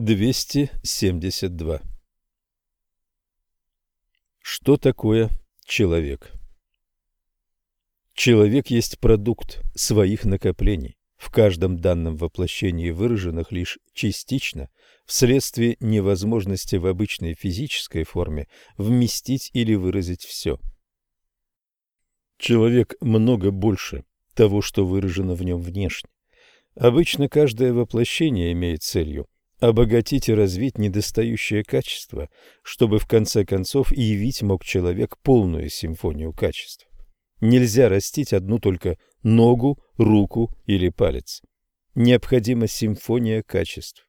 272. Что такое человек? Человек есть продукт своих накоплений, в каждом данном воплощении выраженных лишь частично, вследствие невозможности в обычной физической форме вместить или выразить все. Человек много больше того, что выражено в нем внешне. Обычно каждое воплощение имеет целью обогатить и развить недостающее качество, чтобы в конце концов явить мог человек полную симфонию качеств. Нельзя растить одну только ногу, руку или палец. Необходима симфония качеств.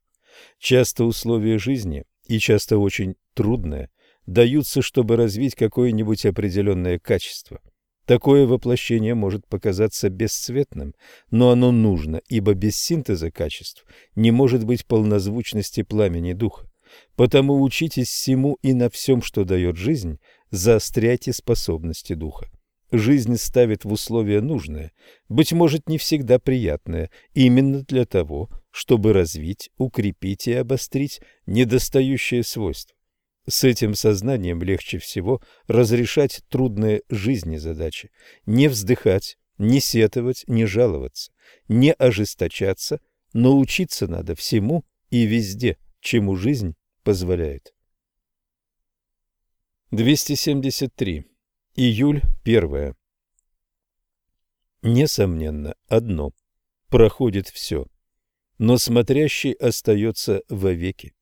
Часто условия жизни, и часто очень трудные, даются, чтобы развить какое-нибудь определенное качество. Такое воплощение может показаться бесцветным, но оно нужно, ибо без синтеза качеств не может быть полнозвучности пламени духа. Потому учитесь всему и на всем, что дает жизнь, заостряйте способности духа. Жизнь ставит в условия нужное, быть может, не всегда приятное, именно для того, чтобы развить, укрепить и обострить недостающие свойства. С этим сознанием легче всего разрешать трудные жизни задачи, не вздыхать, не сетовать, не жаловаться, не ожесточаться, но учиться надо всему и везде, чему жизнь позволяет. 273. Июль 1. Несомненно, одно. Проходит все. Но смотрящий остается вовеки.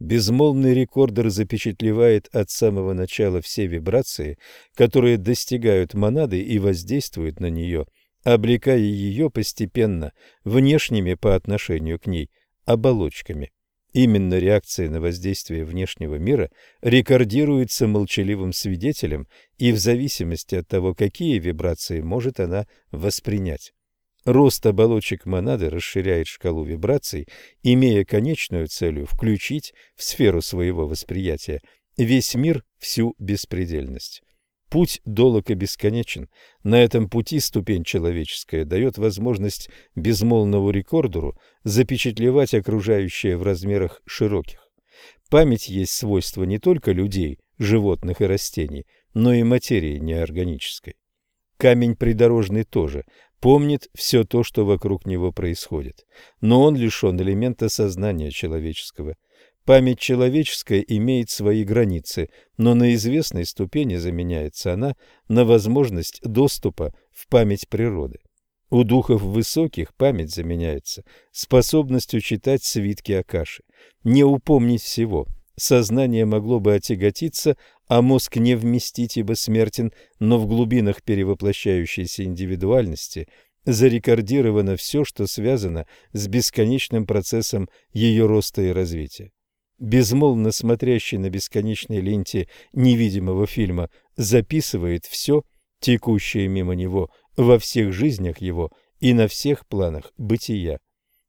Безмолвный рекордер запечатлевает от самого начала все вибрации, которые достигают монады и воздействуют на нее, облекая ее постепенно внешними по отношению к ней оболочками. Именно реакция на воздействие внешнего мира рекордируется молчаливым свидетелем и в зависимости от того, какие вибрации может она воспринять. Рост оболочек монады расширяет шкалу вибраций, имея конечную целью включить в сферу своего восприятия весь мир, всю беспредельность. Путь долог и бесконечен. На этом пути ступень человеческая дает возможность безмолвному рекордеру запечатлевать окружающее в размерах широких. Память есть свойство не только людей, животных и растений, но и материи неорганической. Камень придорожный тоже помнит все то, что вокруг него происходит, но он лишен элемента сознания человеческого. Память человеческая имеет свои границы, но на известной ступени заменяется она на возможность доступа в память природы. У духов высоких память заменяется способностью читать свитки Акаши, не упомнить всего. Сознание могло бы отяготиться, а мозг не вместить, ибо смертен, но в глубинах перевоплощающейся индивидуальности зарекордировано все, что связано с бесконечным процессом ее роста и развития. Безмолвно смотрящий на бесконечной ленте невидимого фильма записывает все, текущее мимо него, во всех жизнях его и на всех планах бытия.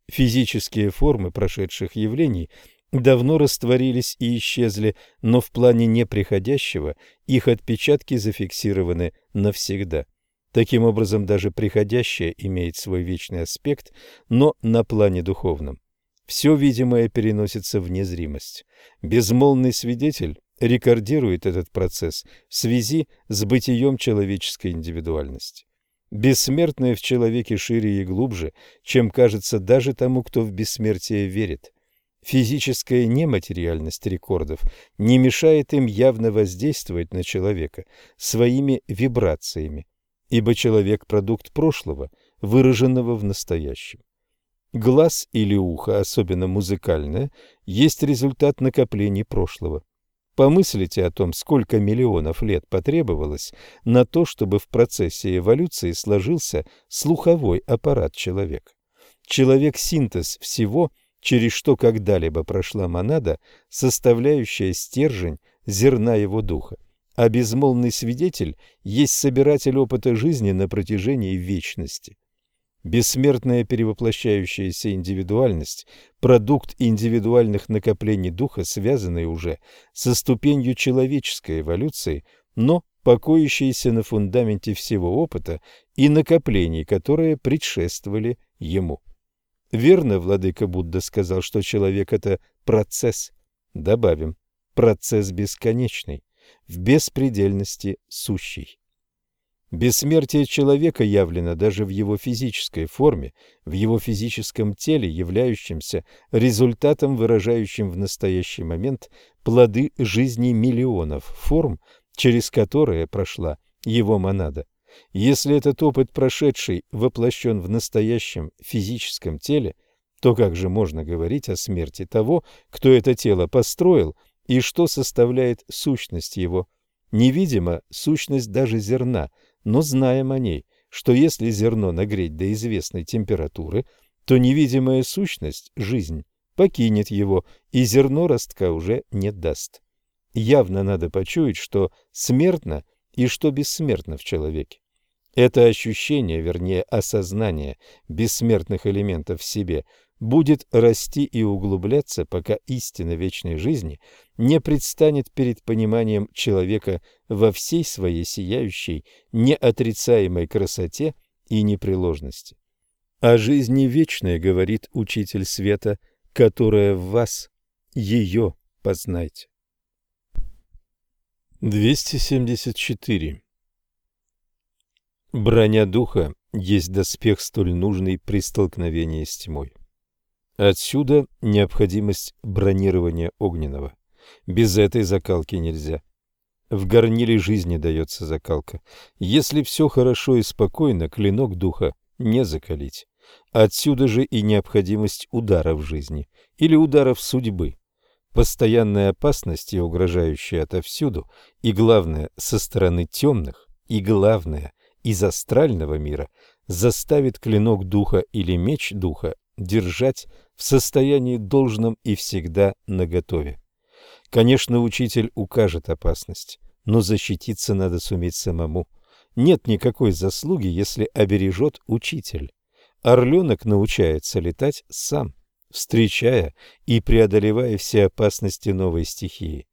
Физические формы прошедших явлений давно растворились и исчезли, но в плане неприходящего их отпечатки зафиксированы навсегда. Таким образом, даже приходящее имеет свой вечный аспект, но на плане духовном. Все видимое переносится в незримость. Безмолвный свидетель рекордирует этот процесс в связи с бытием человеческой индивидуальности. Бессмертное в человеке шире и глубже, чем кажется даже тому, кто в бессмертие верит – Физическая нематериальность рекордов не мешает им явно воздействовать на человека своими вибрациями, ибо человек – продукт прошлого, выраженного в настоящем. Глаз или ухо, особенно музыкальное, есть результат накоплений прошлого. Помыслите о том, сколько миллионов лет потребовалось на то, чтобы в процессе эволюции сложился слуховой аппарат человека. Человек – синтез всего – через что когда-либо прошла монада, составляющая стержень зерна его духа. А безмолвный свидетель есть собиратель опыта жизни на протяжении вечности. Бессмертная перевоплощающаяся индивидуальность – продукт индивидуальных накоплений духа, связанный уже со ступенью человеческой эволюции, но покоящийся на фундаменте всего опыта и накоплений, которые предшествовали ему. Верно, владыка Будда сказал, что человек – это процесс. Добавим, процесс бесконечный, в беспредельности сущий. Бессмертие человека явлено даже в его физической форме, в его физическом теле, являющемся результатом, выражающим в настоящий момент плоды жизни миллионов форм, через которые прошла его монада. Если этот опыт прошедший воплощен в настоящем физическом теле, то как же можно говорить о смерти того, кто это тело построил и что составляет сущность его? Невидима сущность даже зерна – но знаем о ней, что если зерно нагреть до известной температуры, то невидимая сущность, жизнь, покинет его, и зерно ростка уже не даст. Явно надо почуять, что смертно и что бессмертно в человеке. Это ощущение, вернее осознание бессмертных элементов в себе будет расти и углубляться, пока истина вечной жизни не предстанет перед пониманием человека во всей своей сияющей, неотрицаемой красоте и непреложности. О жизни вечной говорит Учитель Света, которая в вас, ее познайте. 274. Броня духа есть доспех столь нужный при столкновении с тьмой. Отсюда необходимость бронирования огненного. Без этой закалки нельзя. В горниле жизни дается закалка. Если все хорошо и спокойно, клинок духа не закалить. Отсюда же и необходимость ударов жизни или ударов судьбы. Постоянная опасность, угрожающая отовсюду, и главное, со стороны темных, и главное, из астрального мира, заставит клинок духа или меч духа держать в состоянии должном и всегда наготове. Конечно, учитель укажет опасность, но защититься надо суметь самому. Нет никакой заслуги, если обережет учитель. Орленок научается летать сам, встречая и преодолевая все опасности новой стихии.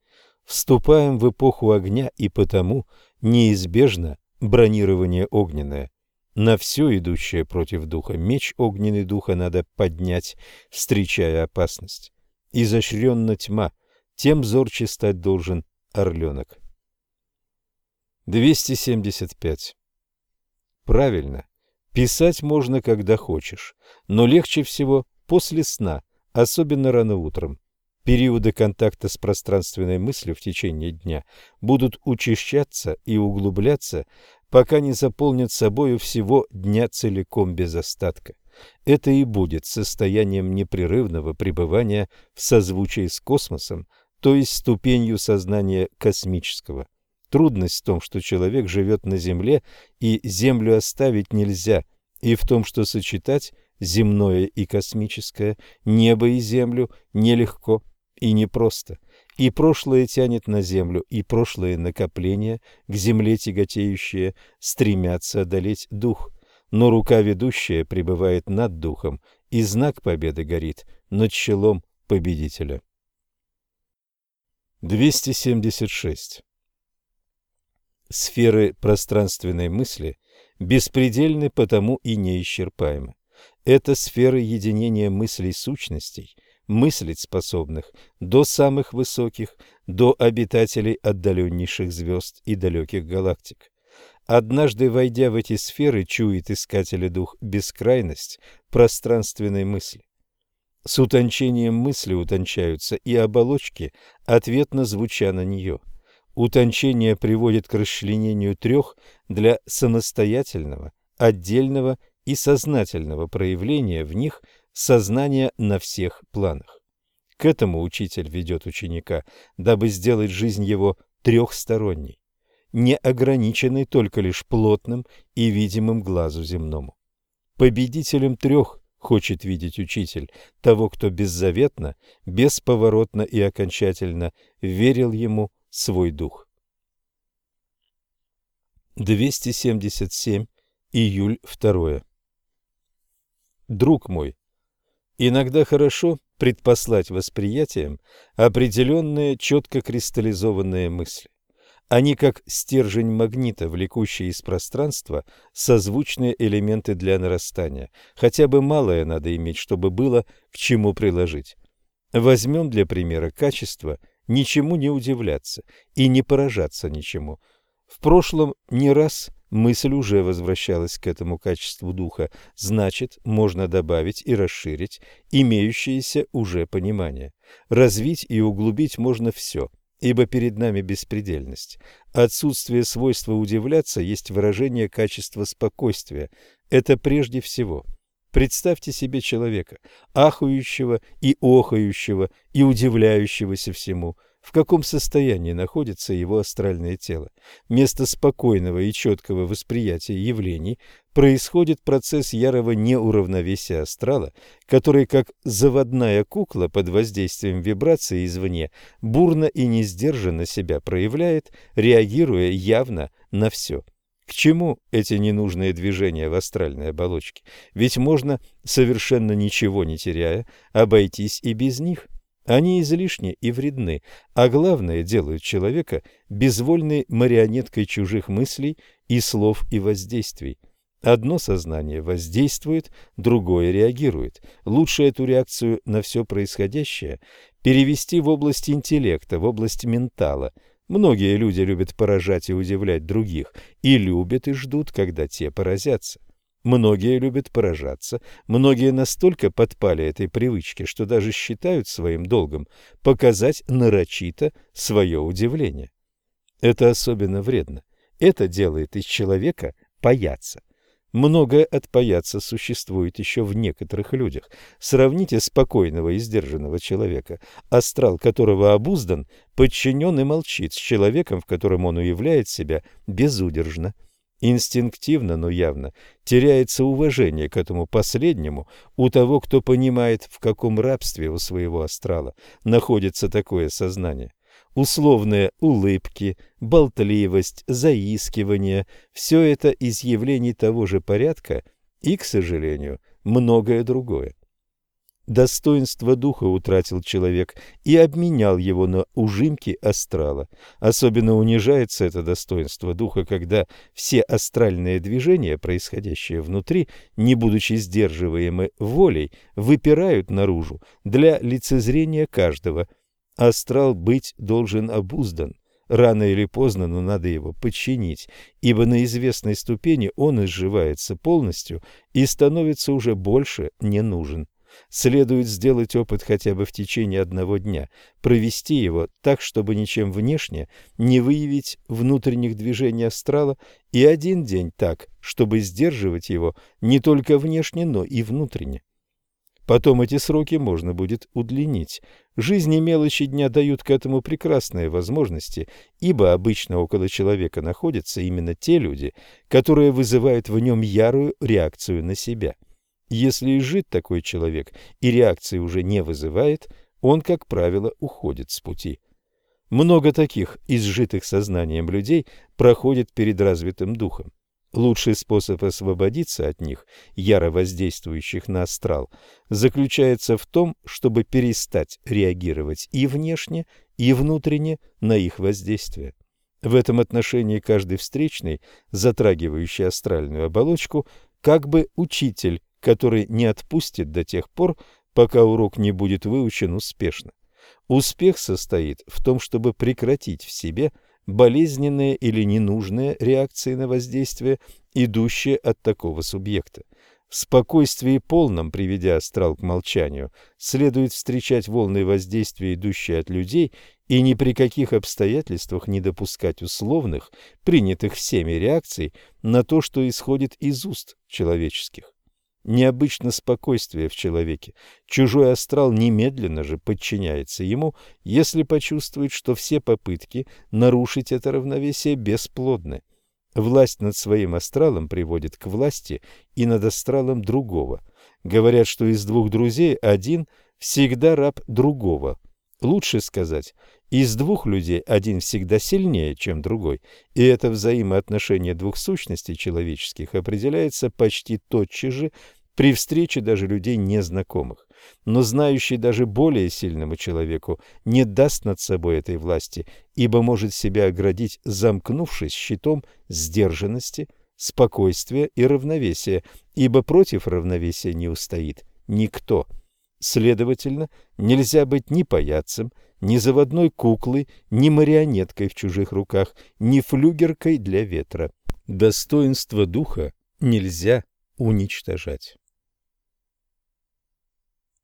Вступаем в эпоху огня, и потому неизбежно бронирование огненное. На все идущее против духа меч огненный духа надо поднять, встречая опасность. Изощренна тьма, тем зорче стать должен орленок. 275. Правильно. Писать можно, когда хочешь, но легче всего после сна, особенно рано утром. Периоды контакта с пространственной мыслью в течение дня будут учащаться и углубляться пока не заполнят собою всего дня целиком без остатка. Это и будет состоянием непрерывного пребывания в созвучии с космосом, то есть ступенью сознания космического. Трудность в том, что человек живет на Земле, и Землю оставить нельзя, и в том, что сочетать земное и космическое, небо и Землю нелегко и непросто и прошлое тянет на землю, и прошлые накопления, к земле тяготеющие, стремятся одолеть дух. Но рука ведущая пребывает над духом, и знак победы горит над челом победителя. 276. Сферы пространственной мысли беспредельны, потому и неисчерпаемы. Это сферы единения мыслей сущностей – мыслить способных до самых высоких, до обитателей отдаленнейших звезд и далеких галактик. Однажды, войдя в эти сферы, чует искателя дух бескрайность пространственной мысли. С утончением мысли утончаются и оболочки, ответно звуча на нее. Утончение приводит к расчленению трех для самостоятельного, отдельного и сознательного проявления в них сознание на всех планах. К этому учитель ведет ученика, дабы сделать жизнь его трехсторонней, не ограниченной только лишь плотным и видимым глазу земному. Победителем трех хочет видеть учитель того, кто беззаветно, бесповоротно и окончательно верил ему свой дух. 277. Июль 2. Друг мой, Иногда хорошо предпослать восприятиям определенные четко кристаллизованные мысли. Они как стержень магнита, влекущий из пространства созвучные элементы для нарастания. Хотя бы малое надо иметь, чтобы было к чему приложить. Возьмем для примера качество ничему не удивляться и не поражаться ничему. В прошлом не раз мысль уже возвращалась к этому качеству духа, значит, можно добавить и расширить имеющееся уже понимание. Развить и углубить можно все, ибо перед нами беспредельность. Отсутствие свойства удивляться есть выражение качества спокойствия. Это прежде всего – Представьте себе человека, ахающего и охающего и удивляющегося всему, в каком состоянии находится его астральное тело. Вместо спокойного и четкого восприятия явлений происходит процесс ярого неуравновесия астрала, который, как заводная кукла под воздействием вибрации извне, бурно и несдержанно себя проявляет, реагируя явно на все. К чему эти ненужные движения в астральной оболочке? Ведь можно, совершенно ничего не теряя, обойтись и без них. Они излишни и вредны, а главное делают человека безвольной марионеткой чужих мыслей и слов и воздействий. Одно сознание воздействует, другое реагирует. Лучше эту реакцию на все происходящее перевести в область интеллекта, в область ментала – Многие люди любят поражать и удивлять других, и любят и ждут, когда те поразятся. Многие любят поражаться, многие настолько подпали этой привычке, что даже считают своим долгом показать нарочито свое удивление. Это особенно вредно. Это делает из человека паяца. Многое от паяца существует еще в некоторых людях. Сравните спокойного и сдержанного человека, астрал которого обуздан, подчинен и молчит, с человеком, в котором он уявляет себя безудержно. Инстинктивно, но явно теряется уважение к этому последнему у того, кто понимает, в каком рабстве у своего астрала находится такое сознание. Условные улыбки, болтливость, заискивание – все это из явлений того же порядка и, к сожалению, многое другое. Достоинство духа утратил человек и обменял его на ужимки астрала. Особенно унижается это достоинство духа, когда все астральные движения, происходящие внутри, не будучи сдерживаемы волей, выпирают наружу для лицезрения каждого – Астрал быть должен обуздан. Рано или поздно, но надо его подчинить, ибо на известной ступени он изживается полностью и становится уже больше не нужен. Следует сделать опыт хотя бы в течение одного дня, провести его так, чтобы ничем внешне не выявить внутренних движений астрала, и один день так, чтобы сдерживать его не только внешне, но и внутренне. Потом эти сроки можно будет удлинить. Жизнь и мелочи дня дают к этому прекрасные возможности, ибо обычно около человека находятся именно те люди, которые вызывают в нем ярую реакцию на себя. Если изжит такой человек и реакции уже не вызывает, он, как правило, уходит с пути. Много таких изжитых сознанием людей проходит перед развитым духом. Лучший способ освободиться от них, яро воздействующих на астрал, заключается в том, чтобы перестать реагировать и внешне, и внутренне на их воздействие. В этом отношении каждый встречный, затрагивающий астральную оболочку, как бы учитель, который не отпустит до тех пор, пока урок не будет выучен успешно. Успех состоит в том, чтобы прекратить в себе – болезненные или ненужные реакции на воздействие, идущие от такого субъекта. В спокойствии полном, приведя астрал к молчанию, следует встречать волны воздействия, идущие от людей, и ни при каких обстоятельствах не допускать условных, принятых всеми реакций на то, что исходит из уст человеческих. Необычно спокойствие в человеке. Чужой астрал немедленно же подчиняется ему, если почувствует, что все попытки нарушить это равновесие бесплодны. Власть над своим астралом приводит к власти и над астралом другого. Говорят, что из двух друзей один всегда раб другого. Лучше сказать, из двух людей один всегда сильнее, чем другой, и это взаимоотношение двух сущностей человеческих определяется почти тотчас же при встрече даже людей незнакомых. Но знающий даже более сильному человеку не даст над собой этой власти, ибо может себя оградить, замкнувшись щитом сдержанности, спокойствия и равновесия, ибо против равновесия не устоит никто. Следовательно, нельзя быть ни паяцем, ни заводной куклой, ни марионеткой в чужих руках, ни флюгеркой для ветра. Достоинство духа нельзя уничтожать.